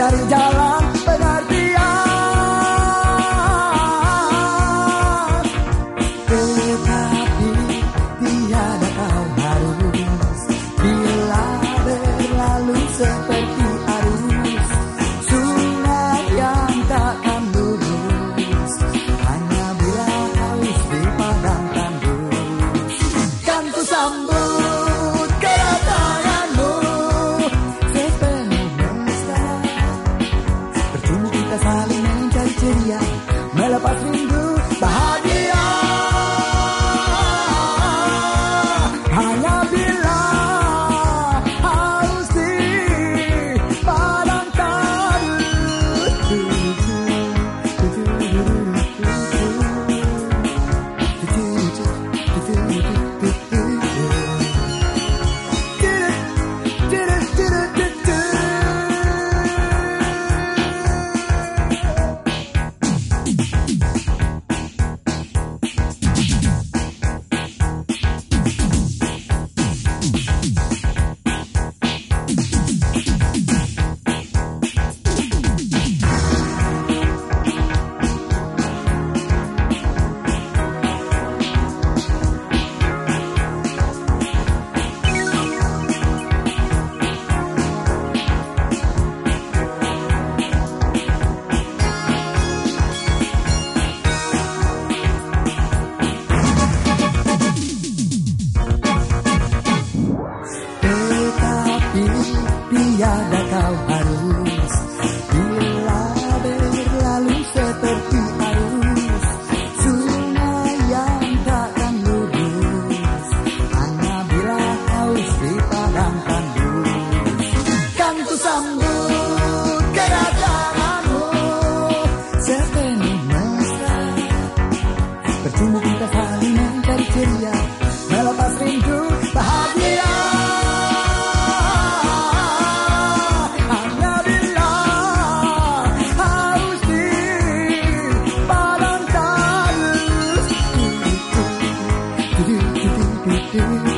mencari jalan pengertian. Tetapi you.